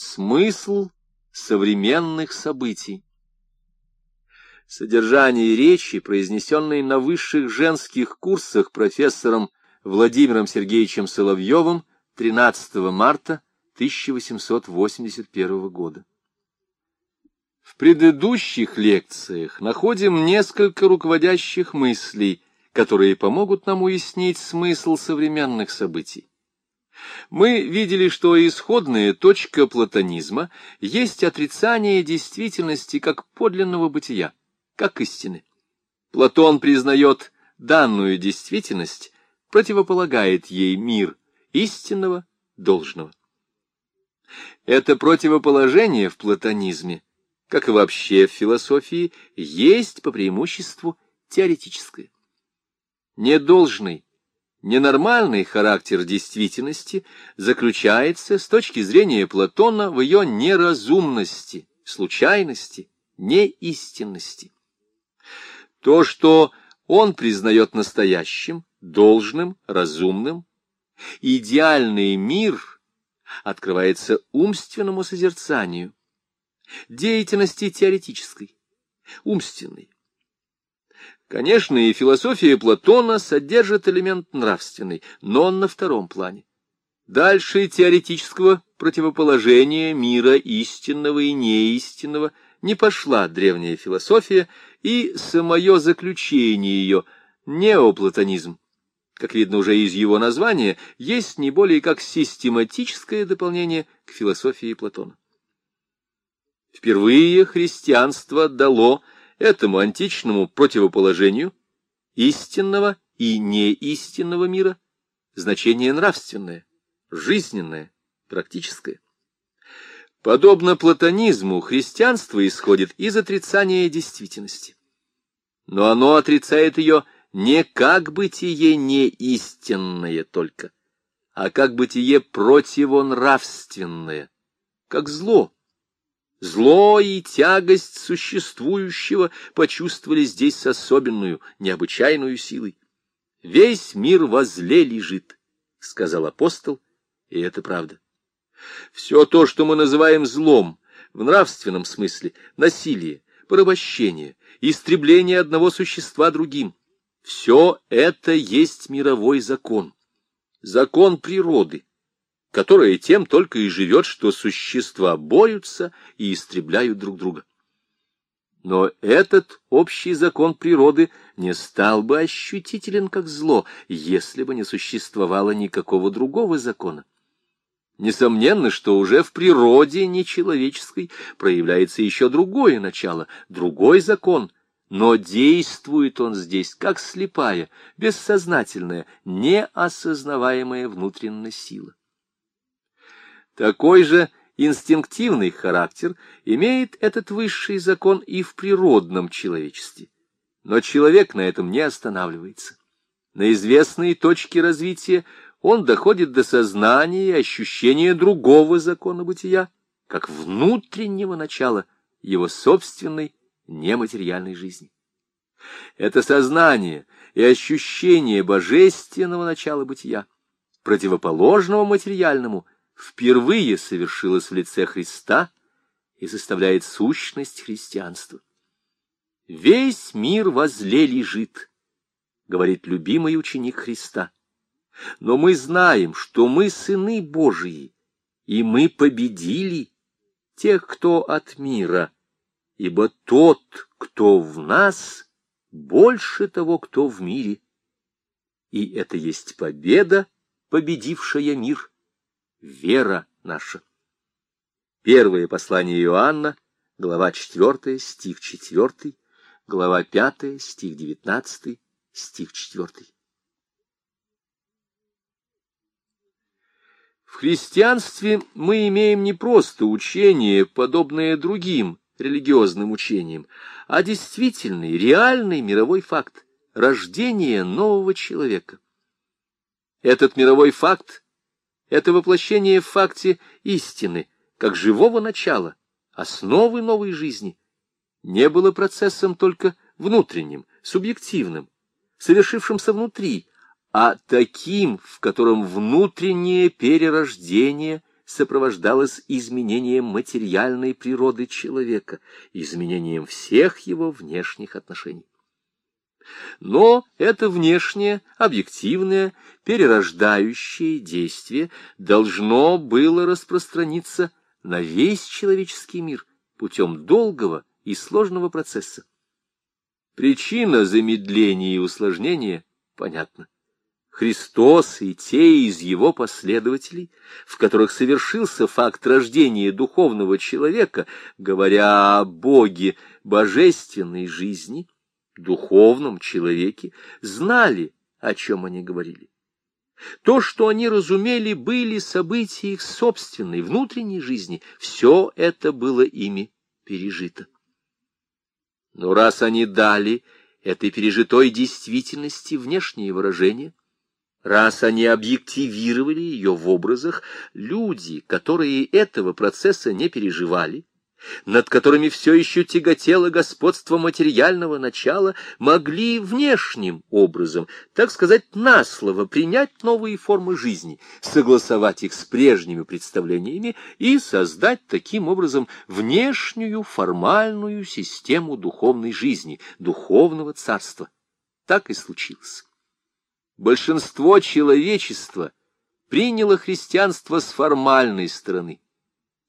Смысл современных событий. Содержание речи, произнесенной на высших женских курсах профессором Владимиром Сергеевичем Соловьевым 13 марта 1881 года. В предыдущих лекциях находим несколько руководящих мыслей, которые помогут нам уяснить смысл современных событий. Мы видели, что исходная точка платонизма есть отрицание действительности как подлинного бытия, как истины. Платон признает данную действительность, противополагает ей мир истинного, должного. Это противоположение в платонизме, как и вообще в философии, есть по преимуществу теоретическое. Недолжный, Ненормальный характер действительности заключается с точки зрения Платона в ее неразумности, случайности, неистинности. То, что он признает настоящим, должным, разумным, идеальный мир открывается умственному созерцанию, деятельности теоретической, умственной. Конечно, и философия Платона содержит элемент нравственный, но он на втором плане. Дальше теоретического противоположения мира истинного и неистинного не пошла древняя философия, и самое заключение ее, неоплатонизм, как видно уже из его названия, есть не более как систематическое дополнение к философии Платона. Впервые христианство дало этому античному противоположению истинного и неистинного мира значение нравственное, жизненное, практическое. Подобно платонизму, христианство исходит из отрицания действительности. Но оно отрицает ее не как бытие неистинное только, а как бытие противонравственное, как зло, Зло и тягость существующего почувствовали здесь с особенную, необычайную силой. «Весь мир возле лежит», — сказал апостол, и это правда. Все то, что мы называем злом, в нравственном смысле, насилие, порабощение, истребление одного существа другим, все это есть мировой закон, закон природы, которая тем только и живет, что существа борются и истребляют друг друга. Но этот общий закон природы не стал бы ощутителен как зло, если бы не существовало никакого другого закона. Несомненно, что уже в природе нечеловеческой проявляется еще другое начало, другой закон, но действует он здесь как слепая, бессознательная, неосознаваемая внутренняя сила. Такой же инстинктивный характер имеет этот высший закон и в природном человечестве. Но человек на этом не останавливается. На известные точки развития он доходит до сознания и ощущения другого закона бытия, как внутреннего начала его собственной нематериальной жизни. Это сознание и ощущение божественного начала бытия, противоположного материальному – впервые совершилось в лице Христа и составляет сущность христианства. «Весь мир возле лежит», — говорит любимый ученик Христа. «Но мы знаем, что мы сыны Божии, и мы победили тех, кто от мира, ибо тот, кто в нас, больше того, кто в мире. И это есть победа, победившая мир» вера наша. Первое послание Иоанна, глава 4, стих 4, глава 5, стих 19, стих 4. В христианстве мы имеем не просто учение, подобное другим религиозным учениям, а действительный, реальный мировой факт — рождение нового человека. Этот мировой факт это воплощение в факте истины, как живого начала, основы новой жизни, не было процессом только внутренним, субъективным, совершившимся внутри, а таким, в котором внутреннее перерождение сопровождалось изменением материальной природы человека, изменением всех его внешних отношений. Но это внешнее, объективное, перерождающее действие должно было распространиться на весь человеческий мир путем долгого и сложного процесса. Причина замедления и усложнения понятна. Христос и те из его последователей, в которых совершился факт рождения духовного человека, говоря о Боге божественной жизни, духовном человеке, знали, о чем они говорили. То, что они разумели, были события их собственной внутренней жизни, все это было ими пережито. Но раз они дали этой пережитой действительности внешние выражения, Раз они объективировали ее в образах, люди, которые этого процесса не переживали, над которыми все еще тяготело господство материального начала, могли внешним образом, так сказать, на слово принять новые формы жизни, согласовать их с прежними представлениями и создать таким образом внешнюю формальную систему духовной жизни, духовного царства. Так и случилось большинство человечества приняло христианство с формальной стороны.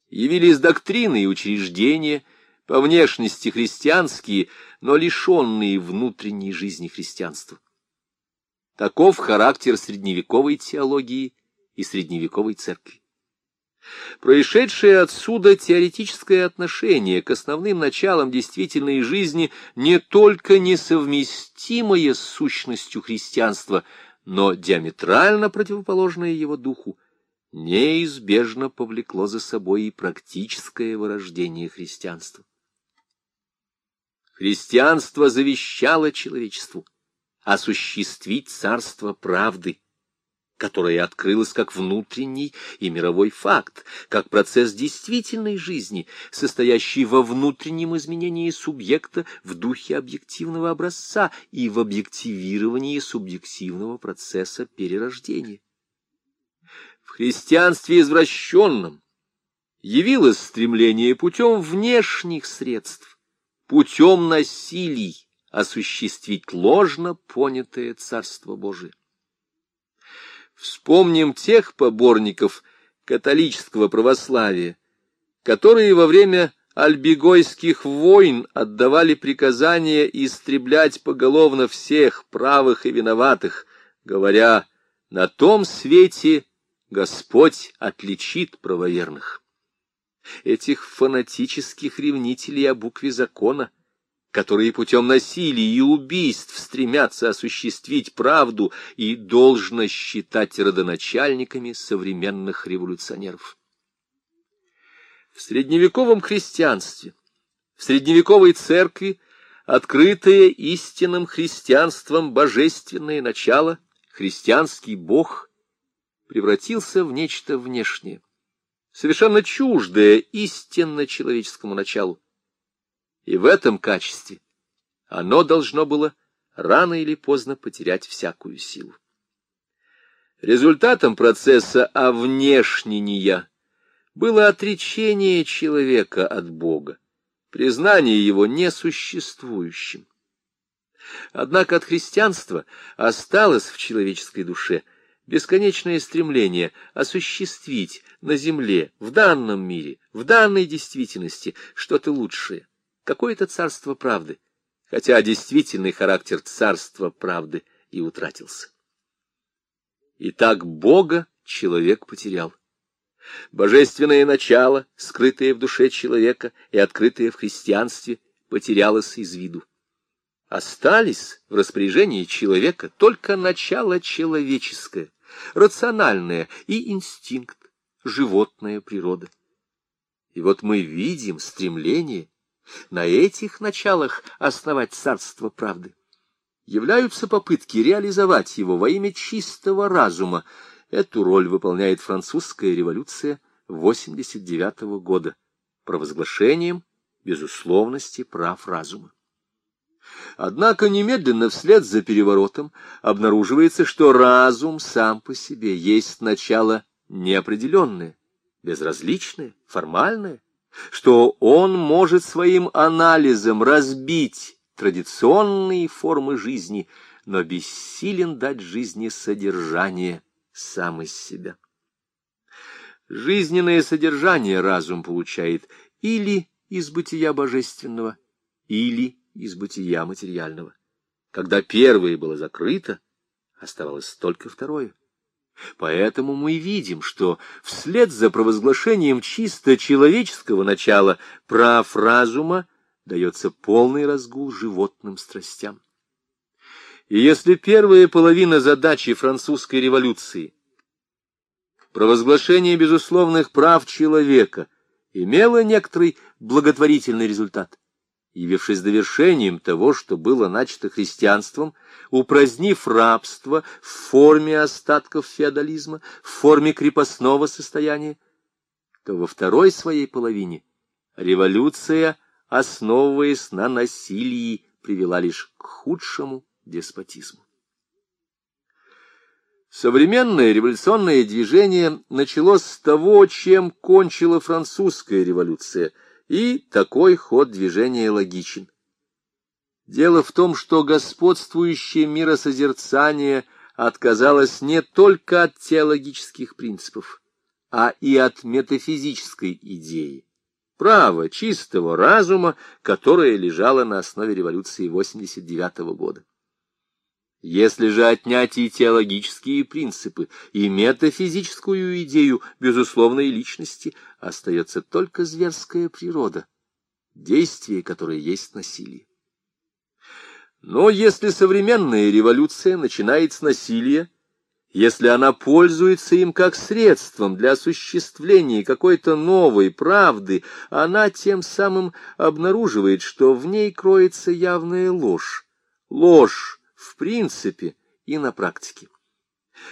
Явились доктрины и учреждения, по внешности христианские, но лишенные внутренней жизни христианства. Таков характер средневековой теологии и средневековой церкви. Происшедшее отсюда теоретическое отношение к основным началам действительной жизни не только несовместимое с сущностью христианства, но диаметрально противоположное его духу, неизбежно повлекло за собой и практическое вырождение христианства. Христианство завещало человечеству осуществить царство правды, которое открылось как внутренний и мировой факт, как процесс действительной жизни, состоящий во внутреннем изменении субъекта в духе объективного образца и в объективировании субъективного процесса перерождения. Христианстве извращенном явилось стремление путем внешних средств, путем насилий осуществить ложно понятое Царство Божие. Вспомним тех поборников католического православия, которые во время альбегойских войн отдавали приказание истреблять поголовно всех правых и виноватых, говоря, на том свете Господь отличит правоверных. Этих фанатических ревнителей о букве закона — которые путем насилия и убийств стремятся осуществить правду и должно считать родоначальниками современных революционеров. В средневековом христианстве, в средневековой церкви, открытое истинным христианством божественное начало, христианский бог, превратился в нечто внешнее, совершенно чуждое истинно человеческому началу и в этом качестве оно должно было рано или поздно потерять всякую силу. Результатом процесса овнешнения было отречение человека от Бога, признание его несуществующим. Однако от христианства осталось в человеческой душе бесконечное стремление осуществить на земле, в данном мире, в данной действительности что-то лучшее, какое-то царство правды, хотя действительный характер царства правды и утратился. Итак, Бога человек потерял. Божественное начало, скрытое в душе человека и открытое в христианстве, потерялось из виду. Остались в распоряжении человека только начало человеческое, рациональное и инстинкт, животная природа. И вот мы видим стремление на этих началах основать царство правды. Являются попытки реализовать его во имя чистого разума. Эту роль выполняет французская революция 89 -го года провозглашением безусловности прав разума. Однако немедленно вслед за переворотом обнаруживается, что разум сам по себе есть начало неопределенное, безразличное, формальное, что он может своим анализом разбить традиционные формы жизни, но бессилен дать жизни содержание сам из себя. Жизненное содержание разум получает или из бытия божественного, или из бытия материального. Когда первое было закрыто, оставалось только второе. Поэтому мы видим, что вслед за провозглашением чисто человеческого начала прав разума дается полный разгул животным страстям. И если первая половина задачи французской революции провозглашение безусловных прав человека имела некоторый благотворительный результат, явившись довершением того, что было начато христианством, упразднив рабство в форме остатков феодализма, в форме крепостного состояния, то во второй своей половине революция, основываясь на насилии, привела лишь к худшему деспотизму. Современное революционное движение началось с того, чем кончила французская революция — и такой ход движения логичен. Дело в том, что господствующее миросозерцание отказалось не только от теологических принципов, а и от метафизической идеи, права чистого разума, которое лежало на основе революции 89 -го года. Если же отнять и теологические принципы, и метафизическую идею безусловной личности, остается только зверская природа, действие которое есть насилие. Но если современная революция начинает с насилия, если она пользуется им как средством для осуществления какой-то новой правды, она тем самым обнаруживает, что в ней кроется явная ложь. Ложь, в принципе и на практике.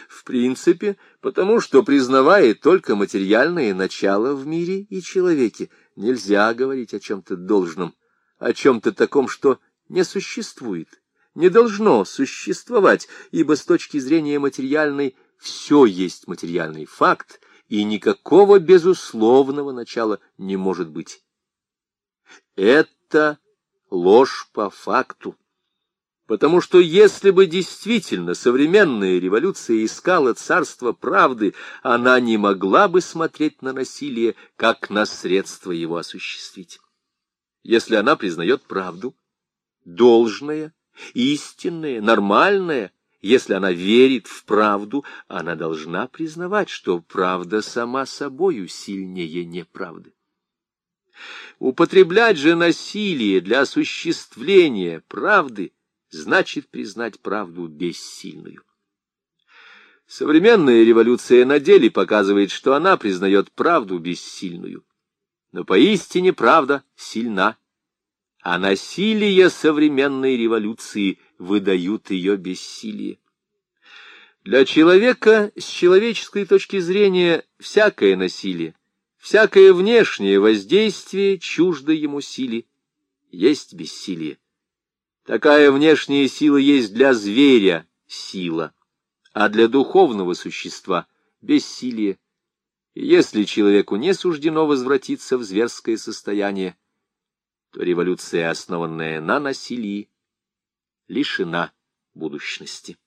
В принципе, потому что, признавая только материальное начало в мире и человеке, нельзя говорить о чем-то должном, о чем-то таком, что не существует, не должно существовать, ибо с точки зрения материальной все есть материальный факт, и никакого безусловного начала не может быть. Это ложь по факту. Потому что если бы действительно современная революция искала царство правды, она не могла бы смотреть на насилие как на средство его осуществить. Если она признает правду, должное, истинное, нормальное, если она верит в правду, она должна признавать, что правда сама собою сильнее неправды. Употреблять же насилие для осуществления правды – значит признать правду бессильную. Современная революция на деле показывает, что она признает правду бессильную. Но поистине правда сильна, а насилие современной революции выдают ее бессилие. Для человека с человеческой точки зрения всякое насилие, всякое внешнее воздействие чуждо ему силе, есть бессилие. Такая внешняя сила есть для зверя сила, а для духовного существа — бессилие. И если человеку не суждено возвратиться в зверское состояние, то революция, основанная на насилии, лишена будущности.